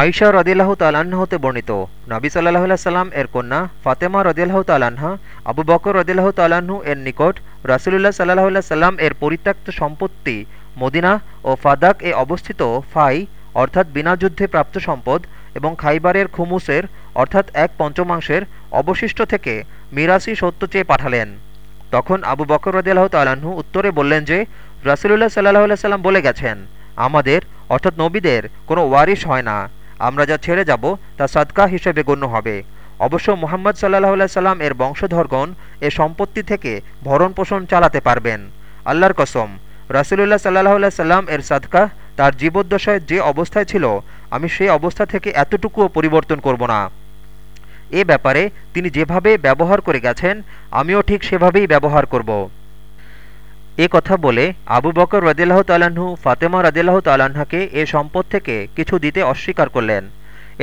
আয়সা রদিল্লাহ হতে বর্ণিত। নাবি সাল্লাহ সাল্লাম এর কন্যা ফাতেমা রদিল্লাহ তালান্হা আবু বকর রদিল্লাহ তালাহু এর নিকট রাসুলুল্লাহ সাল্লাহ সাল্লাম এর পরিত্যক্ত সম্পত্তি, মদিনা ও ফাদাক এ অবস্থিত ফাই, অর্থাৎ বিনা যুদ্ধে প্রাপ্ত সম্পদ এবং খাইবারের খুমুসের, অর্থাৎ এক পঞ্চমাংশের, অবশিষ্ট থেকে মিরাসি সত্য চেয়ে পাঠালেন। তখন আবু বকর রদিল্লাহ তালাহু উত্তরে বললেন যে, রাসুলুল্লাহ সাল্লাহ সাল্লাম বলে গেছেন, আমাদের, অর্থাৎ নবীদের, কোনো ওয়ারিশ হয় না। আমরা যা ছেড়ে যাব, তা সাদকা হিসেবে গণ্য হবে। অবশ্য মোহাম্মদ সাল্লাহ সাল্লাম এর বংশধরগণ এ সম্পত্তি থেকে ভরণ পোষণ চালাতে পারবেন। আল্লাহর কসম, রাসুলুল্লাহ সাল্লাহ সাল্লাম এর সাদকা, তার জীবদ্দশায় যে অবস্থায় ছিল, আমি সেই অবস্থা থেকে এতটুকুও পরিবর্তন করব না। এ ব্যাপারে তিনি যেভাবে ব্যবহার করে গেছেন, আমিও ঠিক সেভাবেই ব্যবহার করব। এ কথা বলে আবু বকর রদিল্লাহ তালাহু ফাতেমা রদিল্লাহ তালাহাকে এ সম্পদ থেকে কিছু দিতে অস্বীকার করলেন।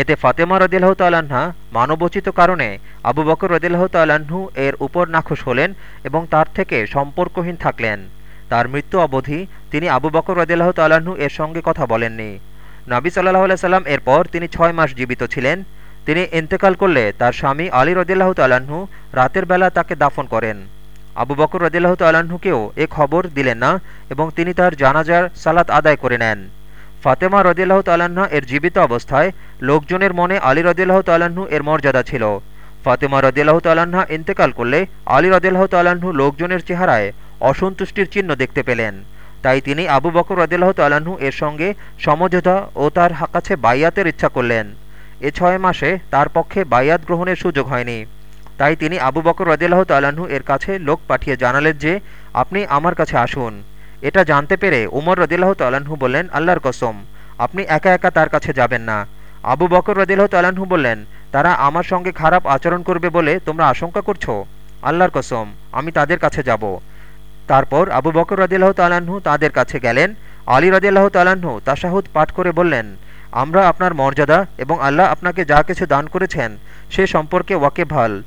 এতে ফাতেমা রদিল্লাহ তালাহা মানবোচিত কারণে আবু বকর রদিল্লাহ তালাহু এর উপর নাখুশ হলেন এবং তার থেকে সম্পর্কহীন থাকলেন। তার মৃত্যু অবধি তিনি আবু বকর রদিল্লাহ তালাহু এর সঙ্গে কথা বলেননি। নাবি সাল্লাহ সাল্লাম এরপর তিনি ছয় মাস জীবিত ছিলেন। তিনি ইন্তেকাল করলে তার স্বামী আলী রদিল্লাহ তালাহু রাতের বেলা তাকে দাফন করেন। আবু বকর রদিল্লাহ তাল্লাহ্নকেও এ খবর দিলেন না এবং তিনি তার জানাজার সালাত আদায় করে নেন। ফাতেমা রদিল্লাহ তাল্লাহ্ন এর জীবিত অবস্থায় লোকজনের মনে আলী রদিল্লাহ তাল্লাহ্ন এর মর্যাদা ছিল। ফাতেমা রদিল্লাহ তাল্লাহা ইন্তেকাল করলে আলী রদিল্লাহ তাল্লাহ্ন লোকজনের চেহারায় অসন্তুষ্টির চিহ্ন দেখতে পেলেন। তাই তিনি আবু বকর রদিল্লাহ তাল্লাহ্ন এর সঙ্গে সমঝোতা ও তার কাছে বাইয়াতের ইচ্ছা করলেন। এ ছয় মাসে তার পক্ষে বাইয়াত গ্রহণের সুযোগ হয়নি। তাই তিনি আবু বকর রদিল্লাহ তাল্লাহ্ন এর কাছে লোক পাঠিয়ে জানালেন যে, আপনি আমার কাছে আসুন। এটা জানতে পেরে উমর রদিল্লাহ তাল্লাহ্ন বললেন, আল্লাহর কসম, আপনি একা একা তার কাছে যাবেন না। আবু বকর রদিল্লাহ তাল্লাহ্ন বললেন, তারা আমার সঙ্গে খারাপ আচরণ করবে বলে তোমরা আশঙ্কা করছ? আল্লাহর কসম, আমি তাদের কাছে যাব। তারপর আবু বকর রদিল্লাহ তাল্লাহ্ন তাদের কাছে গেলেন। আলী রদিল্লাহ তাল্লাহ্ন তাশাহুদ পাঠ করে বললেন, আমরা আপনার মর্যাদা এবং আল্লাহ আপনাকে যা কিছু দান করেছেন সে সম্পর্কে ওয়াকে ভালো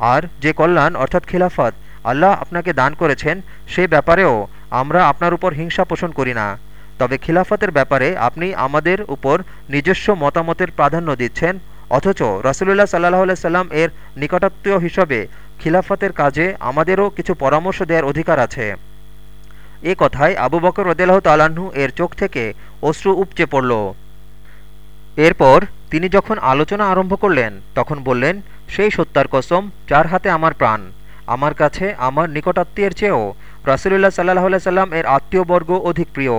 আর যে কল্যাণ অর্থাৎ খিলাফত আল্লাহ আপনাকে দান করেছেন, সে ব্যাপারেও আমরা আপনার উপর হিংসা পোষণ করি না। তবে খিলাফতের ব্যাপারে আপনি আমাদের উপর নিজস্ব মতামতের প্রাধান্য দিচ্ছেন, অথচ রসুল্লাহ সাল্লাহ সাল্লাম এর নিকটাত্মীয় হিসাবে খিলাফতের কাজে আমাদেরও কিছু পরামর্শ দেওয়ার অধিকার আছে। এ কথায় আবু বকর রদেলাহ তালাহু এর চোখ থেকে অশ্রু উপচে পড়ল। এরপর তিনি যখন আলোচনা আরম্ভ করলেন, তখন বললেন, সেই সত্যার কসম, যার হাতে আমার প্রাণ, আমার কাছে আমার নিকটাত্মীয়ের চেয়েও রাসুলুল্লাহ সাল্লাহ সাল্লাম এর আত্মীয়বর্গ অধিক প্রিয়।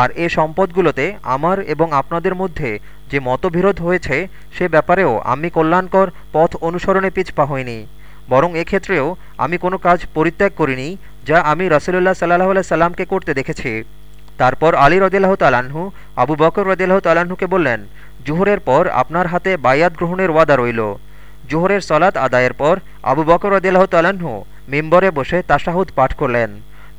আর এ সম্পদগুলোতে আমার এবং আপনাদের মধ্যে যে মতবিরোধ হয়েছে, সে ব্যাপারেও আমি কল্যাণকর পথ অনুসরণে পিছপা হইনি। বরং এক্ষেত্রেও আমি কোনো কাজ পরিত্যাগ করিনি, যা আমি রাসুলুল্লাহ সাল্লাহ সাল্লামকে করতে দেখেছি। তারপর আলী রদিল্লাহ তালাহু আবু বকর রদিল্লাহ তালাহুকে বললেন জুহরের পর আপনার হাতে বায়াত গ্রহণের ওয়াদা রইল। জোহরের সলাৎ আদায়ের পর আবু বকর রদিল্লাহ তালাহু মিম্বরে বসে তাশাহুদ পাঠ করলেন।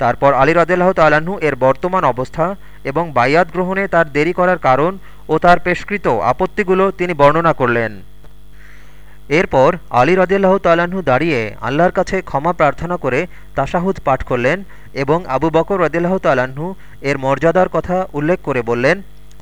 তারপর আলী রদিল্লাহ তালাহু এর বর্তমান অবস্থা এবং বায়াত গ্রহণে তার দেরি করার কারণ ও তার পেশকৃত আপত্তিগুলো তিনি বর্ণনা করলেন। এরপর আলী রদিল্লাহ তালাহু দাঁড়িয়ে আল্লাহর কাছে ক্ষমা প্রার্থনা করে তাশাহুদ পাঠ করলেন এবং আবু বকর রদিল্লাহ তালাহু এর মর্যাদার কথা উল্লেখ করে বললেন,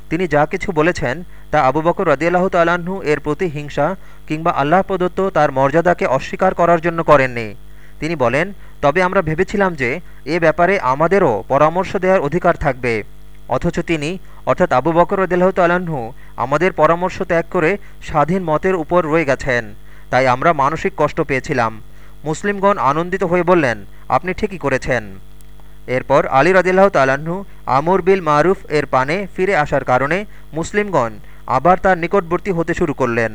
তিনি যা কিছু বলেছেন তা আবু বকর রদিয়াল্লাহ তালাহু এর প্রতি হিংসা কিংবা আল্লাহ প্রদত্ত তার মর্যাদাকে অস্বীকার করার জন্য করেননি। তিনি বলেন, তবে আমরা ভেবেছিলাম যে এ ব্যাপারে আমাদেরও পরামর্শ দেওয়ার অধিকার থাকবে। অথচ তিনি, অর্থাৎ আবু বকর রদিল্লাহ তালাহু আমাদের পরামর্শ ত্যাগ করে স্বাধীন মতের উপর রয়ে গেছেন। তাই আমরা মানসিক কষ্ট পেয়েছিলাম। মুসলিমগণ আনন্দিত হয়ে বললেন, আপনি ঠিকই করেছেন। এরপর আলী রদিল্লাহ তালাহু আমর বিল মারুফ এর পানে ফিরে আসার কারণে মুসলিমগণ আবার তার নিকটবর্তী হতে শুরু করলেন।